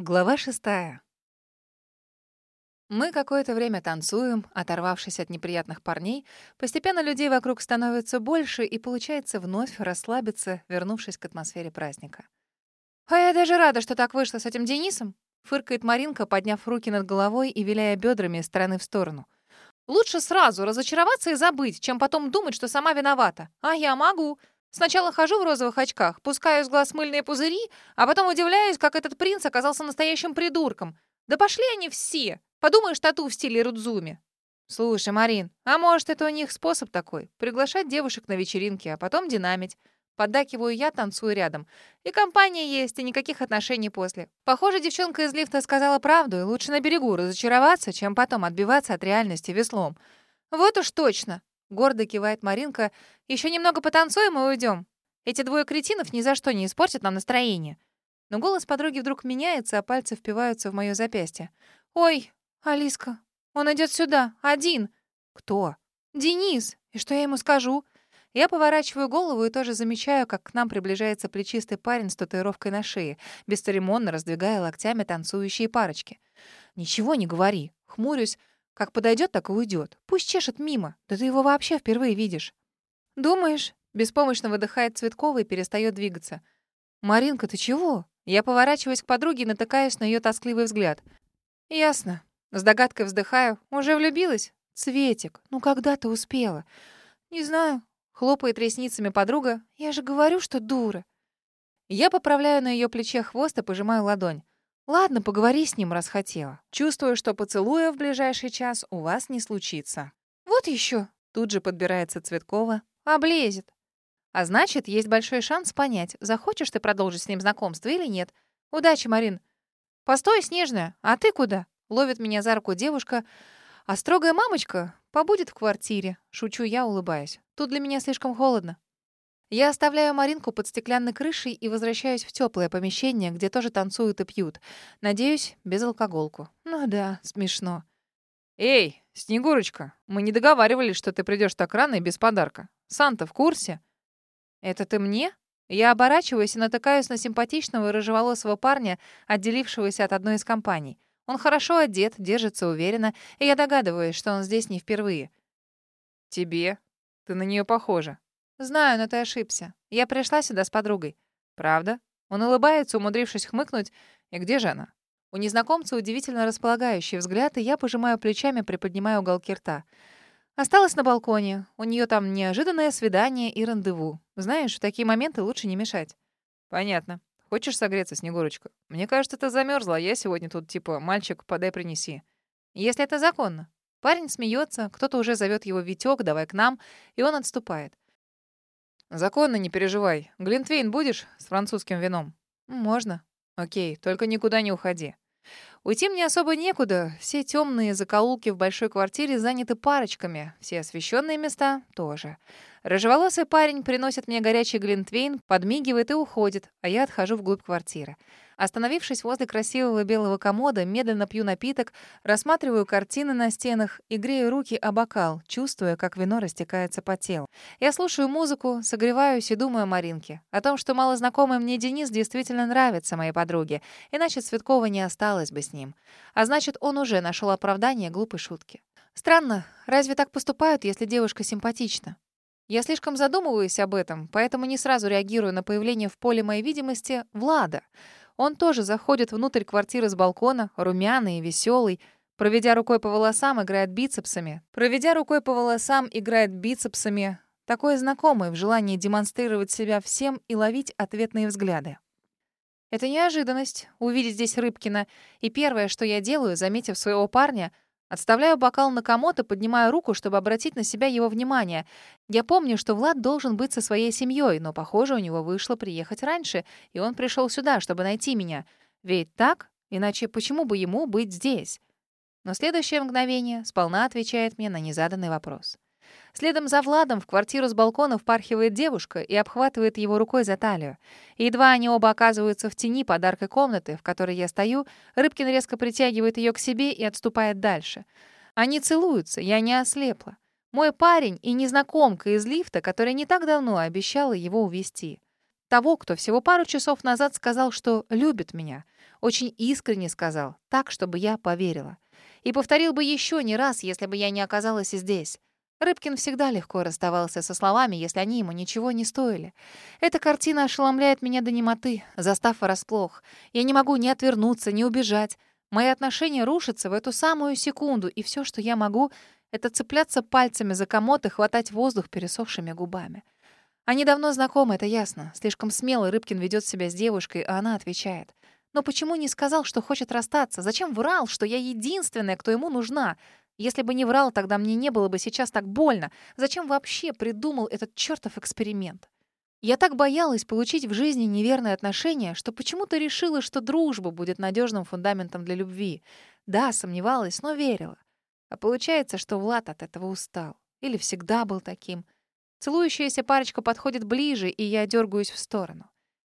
Глава шестая. Мы какое-то время танцуем, оторвавшись от неприятных парней. Постепенно людей вокруг становится больше, и получается вновь расслабиться, вернувшись к атмосфере праздника. «А я даже рада, что так вышло с этим Денисом», — фыркает Маринка, подняв руки над головой и виляя бедрами из стороны в сторону. «Лучше сразу разочароваться и забыть, чем потом думать, что сама виновата. А я могу. Сначала хожу в розовых очках, пускаю из глаз мыльные пузыри, а потом удивляюсь, как этот принц оказался настоящим придурком. Да пошли они все! Подумаешь, тату в стиле Рудзуми. Слушай, Марин, а может, это у них способ такой? Приглашать девушек на вечеринки, а потом динамить. Поддакиваю я, танцую рядом. И компания есть, и никаких отношений после. Похоже, девчонка из лифта сказала правду, и лучше на берегу разочароваться, чем потом отбиваться от реальности веслом. Вот уж точно. Гордо кивает Маринка. Еще немного потанцуем и уйдем. Эти двое кретинов ни за что не испортят нам настроение. Но голос подруги вдруг меняется, а пальцы впиваются в мое запястье. «Ой, Алиска, он идет сюда, один». «Кто?» «Денис. И что я ему скажу?» Я поворачиваю голову и тоже замечаю, как к нам приближается плечистый парень с татуировкой на шее, бесцеремонно раздвигая локтями танцующие парочки. «Ничего не говори». Хмурюсь, как подойдет, так и уйдет. Пусть чешет мимо. Да ты его вообще впервые видишь. Думаешь? Беспомощно выдыхает Цветкова и перестает двигаться. Маринка, ты чего? Я поворачиваюсь к подруге и натыкаюсь на ее тоскливый взгляд. Ясно. С догадкой вздыхаю. Уже влюбилась? Цветик, ну когда ты успела? Не знаю. Хлопает ресницами подруга. Я же говорю, что дура. Я поправляю на ее плече хвост и пожимаю ладонь. Ладно, поговори с ним, раз хотела. Чувствую, что поцелуя в ближайший час у вас не случится. Вот еще. Тут же подбирается Цветкова. Облезет. А значит, есть большой шанс понять, захочешь ты продолжить с ним знакомство или нет. Удачи, Марин. Постой, Снежная, а ты куда? Ловит меня за руку девушка. А строгая мамочка побудет в квартире. Шучу я, улыбаясь. Тут для меня слишком холодно. Я оставляю Маринку под стеклянной крышей и возвращаюсь в теплое помещение, где тоже танцуют и пьют. Надеюсь, без алкоголку. Ну да, смешно. «Эй, Снегурочка, мы не договаривались, что ты придешь так рано и без подарка. Санта в курсе?» «Это ты мне?» Я оборачиваюсь и натыкаюсь на симпатичного рыжеволосого парня, отделившегося от одной из компаний. Он хорошо одет, держится уверенно, и я догадываюсь, что он здесь не впервые. «Тебе? Ты на нее похожа», «Знаю, но ты ошибся. Я пришла сюда с подругой». «Правда?» Он улыбается, умудрившись хмыкнуть. «И где же она?» У незнакомца удивительно располагающий взгляд, и я пожимаю плечами, приподнимая уголки рта. Осталась на балконе. У нее там неожиданное свидание и рандеву. Знаешь, в такие моменты лучше не мешать. Понятно. Хочешь согреться, Снегурочка? Мне кажется, ты замерзла, я сегодня тут типа «мальчик, подай, принеси». Если это законно. Парень смеется, кто-то уже зовет его Витек, давай к нам, и он отступает. «Законно, не переживай. Глинтвейн будешь с французским вином?» «Можно». «Окей, только никуда не уходи». Уйти мне особо некуда. Все темные закоулки в большой квартире заняты парочками. Все освещенные места тоже. Рыжеволосый парень приносит мне горячий глинтвейн, подмигивает и уходит, а я отхожу вглубь квартиры. Остановившись возле красивого белого комода, медленно пью напиток, рассматриваю картины на стенах и грею руки о бокал, чувствуя, как вино растекается по телу. Я слушаю музыку, согреваюсь и думаю о Маринке. О том, что малознакомый мне Денис действительно нравится моей подруге, иначе Цветкова не осталось бы с ним. А значит, он уже нашел оправдание глупой шутки. Странно, разве так поступают, если девушка симпатична? Я слишком задумываюсь об этом, поэтому не сразу реагирую на появление в поле моей видимости Влада — он тоже заходит внутрь квартиры с балкона, румяный и веселый, проведя рукой по волосам, играет бицепсами. Проведя рукой по волосам, играет бицепсами. Такое знакомое в желании демонстрировать себя всем и ловить ответные взгляды. Это неожиданность — увидеть здесь Рыбкина. И первое, что я делаю, заметив своего парня — Отставляю бокал на комод и поднимаю руку, чтобы обратить на себя его внимание. Я помню, что Влад должен быть со своей семьей, но, похоже, у него вышло приехать раньше, и он пришел сюда, чтобы найти меня. Ведь так? Иначе почему бы ему быть здесь? Но следующее мгновение сполна отвечает мне на незаданный вопрос. Следом за Владом в квартиру с балкона впархивает девушка и обхватывает его рукой за талию. И едва они оба оказываются в тени подаркой комнаты, в которой я стою, Рыбкин резко притягивает ее к себе и отступает дальше. Они целуются, я не ослепла. Мой парень и незнакомка из лифта, которая не так давно обещала его увести. Того, кто всего пару часов назад сказал, что любит меня. Очень искренне сказал, так, чтобы я поверила. И повторил бы еще не раз, если бы я не оказалась здесь. Рыбкин всегда легко расставался со словами, если они ему ничего не стоили. Эта картина ошеломляет меня до немоты, застав врасплох. Я не могу ни отвернуться, ни убежать. Мои отношения рушатся в эту самую секунду, и все, что я могу, это цепляться пальцами за комод и хватать воздух пересохшими губами. Они давно знакомы, это ясно. Слишком смело Рыбкин ведет себя с девушкой, а она отвечает. Но почему не сказал, что хочет расстаться? Зачем врал, что я единственная, кто ему нужна? Если бы не врал, тогда мне не было бы сейчас так больно. Зачем вообще придумал этот чертов эксперимент? Я так боялась получить в жизни неверные отношения, что почему-то решила, что дружба будет надежным фундаментом для любви. Да, сомневалась, но верила. А получается, что Влад от этого устал. Или всегда был таким. Целующаяся парочка подходит ближе, и я дергаюсь в сторону.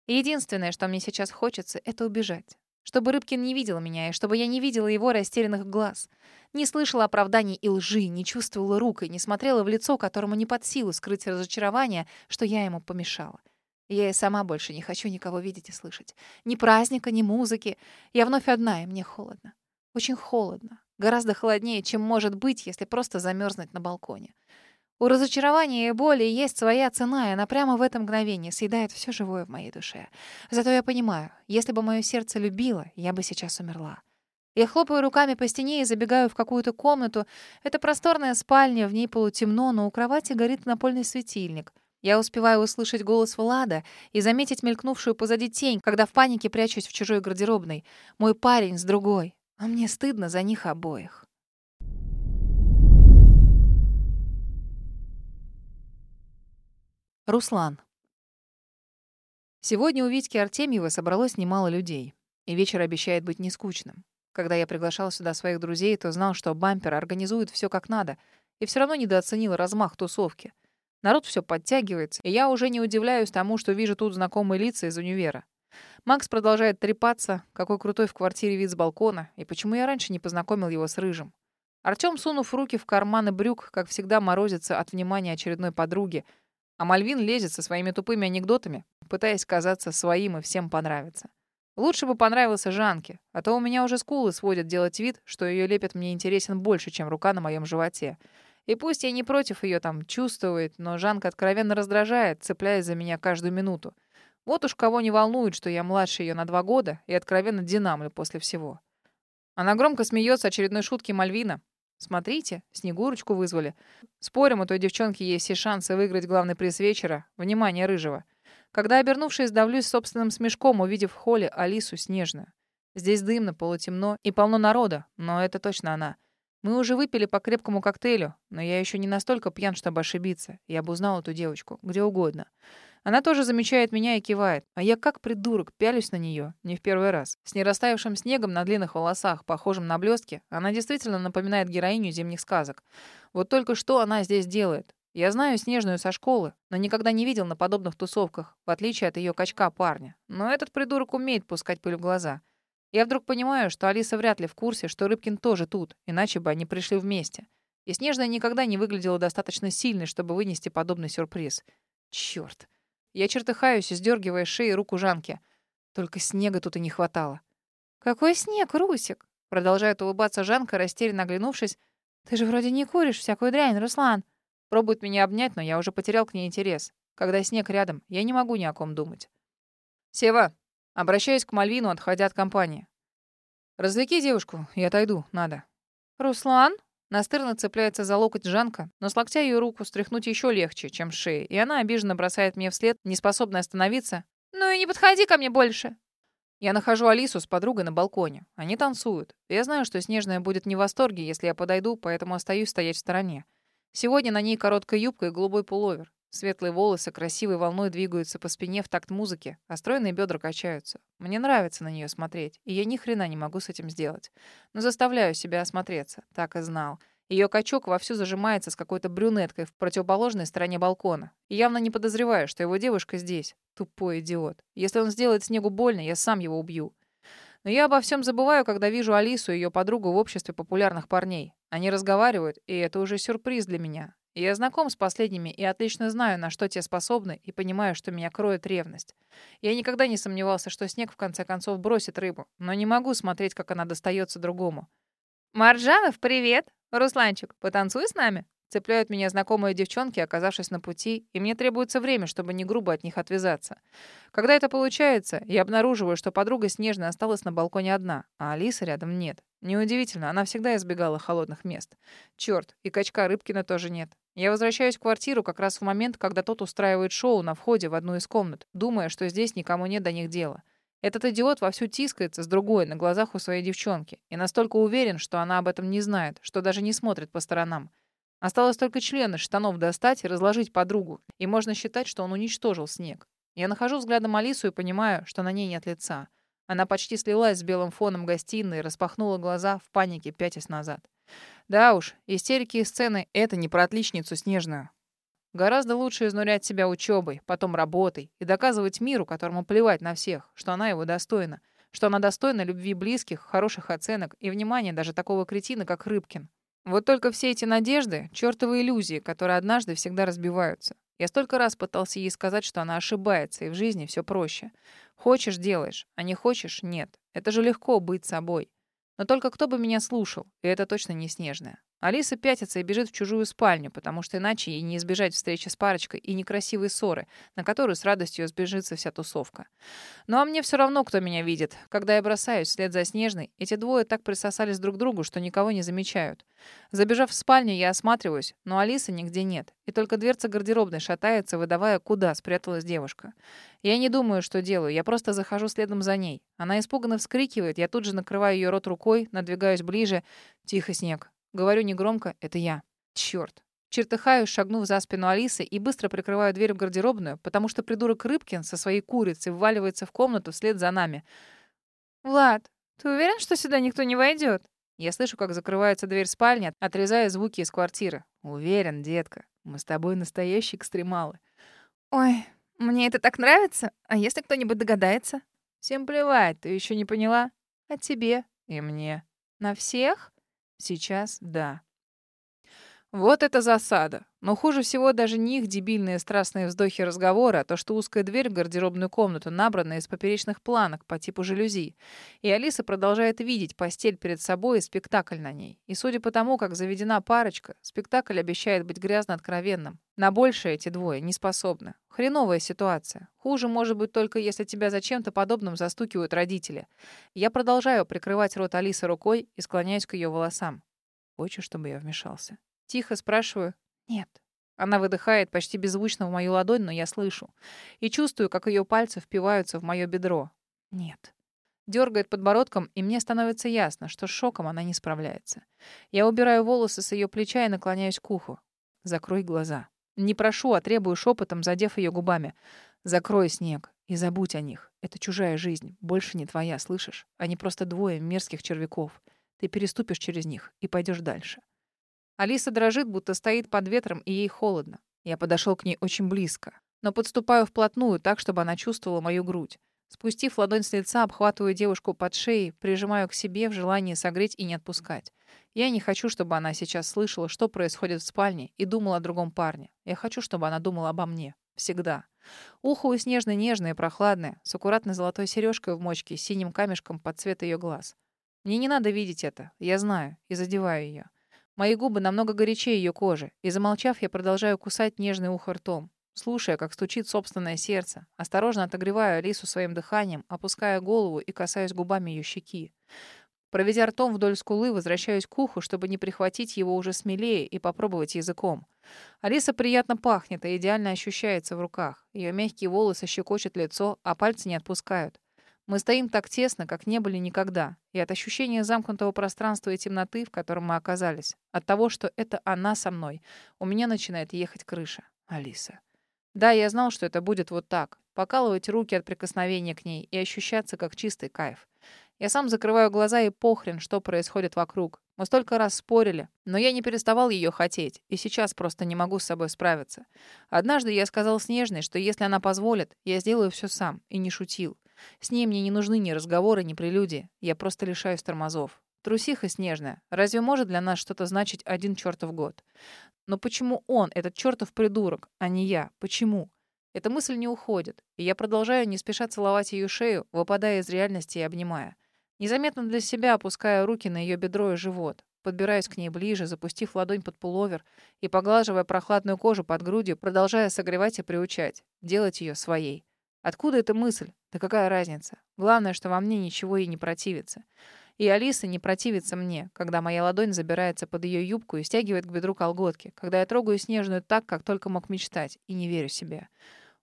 единственное, что мне сейчас хочется, — это убежать. Чтобы Рыбкин не видел меня, и чтобы я не видела его растерянных глаз. Не слышала оправданий и лжи, не чувствовала рук и не смотрела в лицо, которому не под силу скрыть разочарование, что я ему помешала. Я и сама больше не хочу никого видеть и слышать. Ни праздника, ни музыки. Я вновь одна, и мне холодно. Очень холодно. Гораздо холоднее, чем может быть, если просто замерзнуть на балконе. У разочарования и боли есть своя цена, и она прямо в это мгновение съедает все живое в моей душе. Зато я понимаю, если бы мое сердце любило, я бы сейчас умерла. Я хлопаю руками по стене и забегаю в какую-то комнату. Это просторная спальня, в ней полутемно, но у кровати горит напольный светильник. Я успеваю услышать голос Влада и заметить мелькнувшую позади тень, когда в панике прячусь в чужой гардеробной. Мой парень с другой. А мне стыдно за них обоих. Руслан. Сегодня у Витьки Артемьева собралось немало людей, и вечер обещает быть нескучным. Когда я приглашал сюда своих друзей, то знал, что бампер организует все как надо, и все равно недооценил размах тусовки. Народ все подтягивается, и я уже не удивляюсь тому, что вижу тут знакомые лица из универа. Макс продолжает трепаться, какой крутой в квартире вид с балкона, и почему я раньше не познакомил его с Рыжим. Артём, сунув руки в карманы брюк, как всегда морозится от внимания очередной подруги — а Мальвин лезет со своими тупыми анекдотами, пытаясь казаться своим и всем понравиться. Лучше бы понравился Жанке, а то у меня уже скулы сводят делать вид, что ее лепет мне интересен больше, чем рука на моем животе. И пусть я не против ее там чувствовать, но Жанка откровенно раздражает, цепляясь за меня каждую минуту. Вот уж кого не волнует, что я младше ее на два года и откровенно динамлю после всего. Она громко смеется очередной шутки Мальвина, Смотрите, Снегурочку вызвали. Спорим, у той девчонки есть все шансы выиграть главный приз вечера. Внимание, Рыжего. Когда, обернувшись, давлюсь собственным смешком, увидев в холле Алису Снежную. Здесь дымно, полутемно и полно народа, но это точно она. Мы уже выпили по крепкому коктейлю, но я еще не настолько пьян, чтобы ошибиться. Я бы узнал эту девочку, где угодно. Она тоже замечает меня и кивает, а я как придурок пялюсь на нее, не в первый раз. С нерастаявшим снегом на длинных волосах, похожим на блестки, она действительно напоминает героиню зимних сказок. Вот только что она здесь делает? Я знаю Снежную со школы, но никогда не видел на подобных тусовках, в отличие от ее качка парня. Но этот придурок умеет пускать пыль в глаза. Я вдруг понимаю, что Алиса вряд ли в курсе, что Рыбкин тоже тут, иначе бы они пришли вместе. И Снежная никогда не выглядела достаточно сильной, чтобы вынести подобный сюрприз. Чёрт. Я чертыхаюсь, сдергивая шеи руку Жанки. Только снега тут и не хватало. «Какой снег, Русик?» Продолжает улыбаться Жанка, растерянно оглянувшись. «Ты же вроде не куришь всякую дрянь, Руслан». Пробует меня обнять, но я уже потерял к ней интерес. Когда снег рядом, я не могу ни о ком думать. «Сева!» Обращаюсь к Мальвину, отходя от компании. «Развлеки девушку, я отойду, надо». «Руслан?» Настырно цепляется за локоть Жанка, но с локтя ее руку стряхнуть еще легче, чем с шеи, и она обиженно бросает мне вслед, не способная остановиться. «Ну и не подходи ко мне больше!» Я нахожу Алису с подругой на балконе. Они танцуют. Я знаю, что Снежная будет не в восторге, если я подойду, поэтому остаюсь стоять в стороне. Сегодня на ней короткая юбка и голубой пуловер. Светлые волосы красивой волной двигаются по спине в такт музыки, а стройные бедра качаются. Мне нравится на нее смотреть, и я ни хрена не могу с этим сделать. Но заставляю себя осмотреться. Так и знал. Ее качок вовсю зажимается с какой-то брюнеткой в противоположной стороне балкона. И явно не подозреваю, что его девушка здесь. Тупой идиот. Если он сделает Снегу больно, я сам его убью. Но я обо всем забываю, когда вижу Алису и ее подругу в обществе популярных парней. Они разговаривают, и это уже сюрприз для меня. Я знаком с последними и отлично знаю, на что те способны, и понимаю, что меня кроет ревность. Я никогда не сомневался, что снег в конце концов бросит рыбу, но не могу смотреть, как она достается другому. «Маржанов, привет! Русланчик, потанцуй с нами?» Цепляют меня знакомые девчонки, оказавшись на пути, и мне требуется время, чтобы не грубо от них отвязаться. Когда это получается, я обнаруживаю, что подруга Снежная осталась на балконе одна, а Алисы рядом нет. Неудивительно, она всегда избегала холодных мест. Черт, и качка Рыбкина тоже нет. Я возвращаюсь в квартиру как раз в момент, когда тот устраивает шоу на входе в одну из комнат, думая, что здесь никому нет до них дела. Этот идиот вовсю тискается с другой на глазах у своей девчонки и настолько уверен, что она об этом не знает, что даже не смотрит по сторонам. Осталось только члены штанов достать и разложить подругу, и можно считать, что он уничтожил снег. Я нахожу взглядом Алису и понимаю, что на ней нет лица. Она почти слилась с белым фоном гостиной и распахнула глаза в панике, пятясь назад. Да уж, истерики и сцены — это не про отличницу снежную. Гораздо лучше изнурять себя учебой, потом работой и доказывать миру, которому плевать на всех, что она его достойна, что она достойна любви близких, хороших оценок и внимания даже такого кретина, как Рыбкин. Вот только все эти надежды — чертовы иллюзии, которые однажды всегда разбиваются. Я столько раз пытался ей сказать, что она ошибается, и в жизни все проще. Хочешь — делаешь, а не хочешь — нет. Это же легко быть собой. Но только кто бы меня слушал, и это точно не Снежная. Алиса пятится и бежит в чужую спальню, потому что иначе ей не избежать встречи с парочкой и некрасивой ссоры, на которую с радостью сбежится вся тусовка. Ну а мне все равно, кто меня видит. Когда я бросаюсь вслед за Снежной, эти двое так присосались друг к другу, что никого не замечают. Забежав в спальню, я осматриваюсь, но Алисы нигде нет. И только дверца гардеробной шатается, выдавая, куда спряталась девушка. Я не думаю, что делаю, я просто захожу следом за ней. Она испуганно вскрикивает, я тут же накрываю ее рот рукой, надвигаюсь ближе. Тихо, Снег. Говорю негромко, это я. Черт. Чертыхаюсь, шагнув за спину Алисы и быстро прикрываю дверь в гардеробную, потому что придурок Рыбкин со своей курицей вваливается в комнату вслед за нами. «Влад, ты уверен, что сюда никто не войдет? Я слышу, как закрывается дверь спальни, отрезая звуки из квартиры. «Уверен, детка. Мы с тобой настоящие экстремалы». «Ой, мне это так нравится. А если кто-нибудь догадается?» «Всем плевать, ты еще не поняла?» «А тебе?» «И мне». «На всех?» Сейчас — да. Вот это засада. Но хуже всего даже не их дебильные страстные вздохи разговора, а то, что узкая дверь в гардеробную комнату набрана из поперечных планок по типу жалюзи. И Алиса продолжает видеть постель перед собой и спектакль на ней. И судя по тому, как заведена парочка, спектакль обещает быть грязно откровенным. На большее эти двое не способны. Хреновая ситуация. Хуже может быть только, если тебя за чем-то подобным застукивают родители. Я продолжаю прикрывать рот Алисы рукой и склоняюсь к ее волосам. Хочешь, чтобы я вмешался? Тихо спрашиваю. Нет. Она выдыхает почти беззвучно в мою ладонь, но я слышу. И чувствую, как ее пальцы впиваются в мое бедро. Нет. Дергает подбородком, и мне становится ясно, что с шоком она не справляется. Я убираю волосы с ее плеча и наклоняюсь к уху. Закрой глаза. Не прошу, а требую шепотом, задев ее губами. Закрой снег и забудь о них. Это чужая жизнь, больше не твоя, слышишь? Они просто двое мерзких червяков. Ты переступишь через них и пойдешь дальше. Алиса дрожит, будто стоит под ветром, и ей холодно. Я подошел к ней очень близко, но подступаю вплотную так, чтобы она чувствовала мою грудь. Спустив ладонь с лица, обхватываю девушку под шеей, прижимаю к себе в желании согреть и не отпускать. Я не хочу, чтобы она сейчас слышала, что происходит в спальне, и думала о другом парне. Я хочу, чтобы она думала обо мне. Всегда. Ухо у Снежной нежное и прохладное, с аккуратной золотой сережкой в мочке, синим камешком под цвет ее глаз. Мне не надо видеть это. Я знаю и задеваю ее. Мои губы намного горячее ее кожи, и, замолчав, я продолжаю кусать нежный ухо ртом, слушая, как стучит собственное сердце. Осторожно отогреваю Алису своим дыханием, опуская голову и касаюсь губами ее щеки. Проведя ртом вдоль скулы, возвращаюсь к уху, чтобы не прихватить его уже смелее и попробовать языком. Алиса приятно пахнет и идеально ощущается в руках. Ее мягкие волосы щекочут лицо, а пальцы не отпускают. Мы стоим так тесно, как не были никогда. И от ощущения замкнутого пространства и темноты, в котором мы оказались, от того, что это она со мной, у меня начинает ехать крыша. Алиса. Да, я знал, что это будет вот так. Покалывать руки от прикосновения к ней и ощущаться как чистый кайф. Я сам закрываю глаза и похрен, что происходит вокруг. Мы столько раз спорили, но я не переставал ее хотеть, и сейчас просто не могу с собой справиться. Однажды я сказал Снежной, что если она позволит, я сделаю все сам, и не шутил. С ней мне не нужны ни разговоры, ни прелюдии. Я просто лишаюсь тормозов. Трусиха снежная. Разве может для нас что-то значить один чертов год? Но почему он, этот чертов придурок, а не я? Почему? Эта мысль не уходит, и я продолжаю не спеша целовать ее шею, выпадая из реальности и обнимая. Незаметно для себя опуская руки на ее бедро и живот. Подбираюсь к ней ближе, запустив ладонь под пуловер и поглаживая прохладную кожу под грудью, продолжая согревать и приучать, делать ее своей. Откуда эта мысль? Да какая разница? Главное, что во мне ничего ей не противится. И Алиса не противится мне, когда моя ладонь забирается под ее юбку и стягивает к бедру колготки, когда я трогаю снежную так, как только мог мечтать, и не верю себе.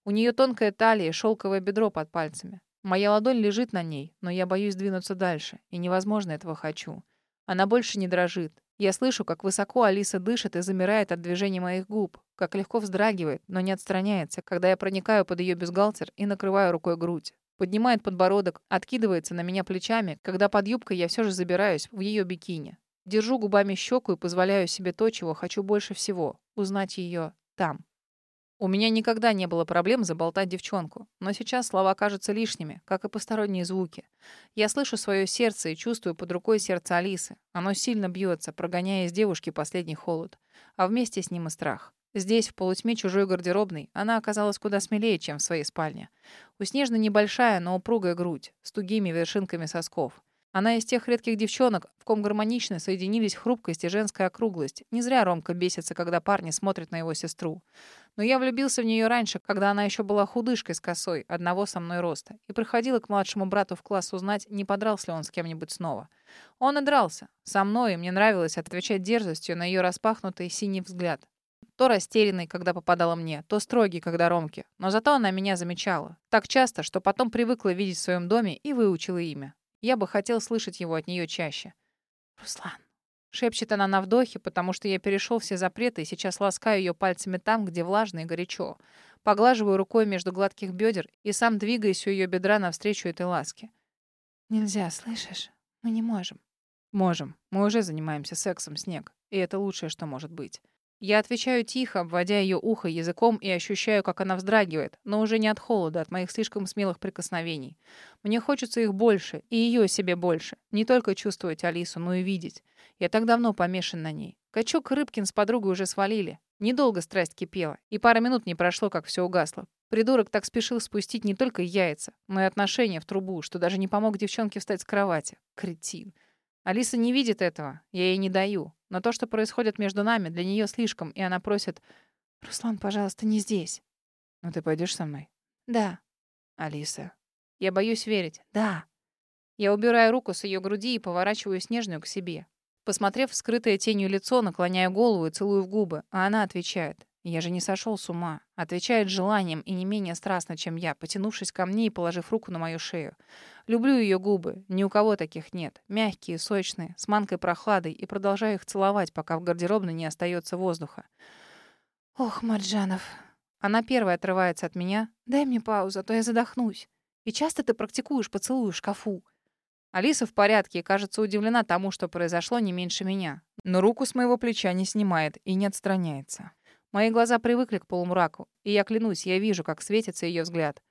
У нее тонкая талия и шелковое бедро под пальцами. Моя ладонь лежит на ней, но я боюсь двинуться дальше, и невозможно этого хочу. Она больше не дрожит. Я слышу, как высоко Алиса дышит и замирает от движения моих губ, как легко вздрагивает, но не отстраняется, когда я проникаю под ее бюстгальтер и накрываю рукой грудь. Поднимает подбородок, откидывается на меня плечами, когда под юбкой я все же забираюсь в ее бикини. Держу губами щеку и позволяю себе то, чего хочу больше всего — узнать ее там. У меня никогда не было проблем заболтать девчонку, но сейчас слова кажутся лишними, как и посторонние звуки. Я слышу свое сердце и чувствую под рукой сердце Алисы. Оно сильно бьется, прогоняя из девушки последний холод, а вместе с ним и страх. Здесь, в полутьме чужой гардеробной, она оказалась куда смелее, чем в своей спальне. У Снежны небольшая, но упругая грудь, с тугими вершинками сосков. Она из тех редких девчонок, в ком гармонично соединились хрупкость и женская округлость. Не зря Ромка бесится, когда парни смотрят на его сестру. Но я влюбился в нее раньше, когда она еще была худышкой с косой, одного со мной роста, и приходила к младшему брату в класс узнать, не подрался ли он с кем-нибудь снова. Он и дрался. Со мной, и мне нравилось отвечать дерзостью на ее распахнутый синий взгляд. То растерянный, когда попадала мне, то строгий, когда Ромке. Но зато она меня замечала. Так часто, что потом привыкла видеть в своем доме и выучила имя. Я бы хотел слышать его от нее чаще. «Руслан». Шепчет она на вдохе, потому что я перешел все запреты и сейчас ласкаю ее пальцами там, где влажно и горячо. Поглаживаю рукой между гладких бедер и сам двигаюсь у ее бедра навстречу этой ласке. «Нельзя, слышишь? Мы не можем». «Можем. Мы уже занимаемся сексом, Снег. И это лучшее, что может быть». Я отвечаю тихо, обводя ее ухо языком и ощущаю, как она вздрагивает, но уже не от холода, от моих слишком смелых прикосновений. Мне хочется их больше, и ее себе больше. Не только чувствовать Алису, но и видеть. Я так давно помешан на ней. Качок Рыбкин с подругой уже свалили. Недолго страсть кипела, и пара минут не прошло, как все угасло. Придурок так спешил спустить не только яйца, но и отношения в трубу, что даже не помог девчонке встать с кровати. Кретин. Алиса не видит этого, я ей не даю. Но то, что происходит между нами, для нее слишком, и она просит «Руслан, пожалуйста, не здесь». «Ну ты пойдешь со мной?» «Да». «Алиса». Я боюсь верить. «Да». Я убираю руку с ее груди и поворачиваю Снежную к себе. Посмотрев в скрытое тенью лицо, наклоняю голову и целую в губы, а она отвечает. Я же не сошел с ума. Отвечает желанием и не менее страстно, чем я, потянувшись ко мне и положив руку на мою шею. Люблю ее губы. Ни у кого таких нет. Мягкие, сочные, с манкой прохладой, и продолжаю их целовать, пока в гардеробной не остается воздуха. Ох, Марджанов. Она первая отрывается от меня. Дай мне паузу, а то я задохнусь. И часто ты практикуешь поцелуй в шкафу. Алиса в порядке и кажется удивлена тому, что произошло не меньше меня. Но руку с моего плеча не снимает и не отстраняется. Мои глаза привыкли к полумраку, и я клянусь, я вижу, как светится ее взгляд.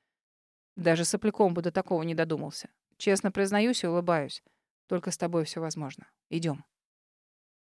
Даже сопляком бы до такого не додумался. Честно признаюсь и улыбаюсь. Только с тобой все возможно. Идем.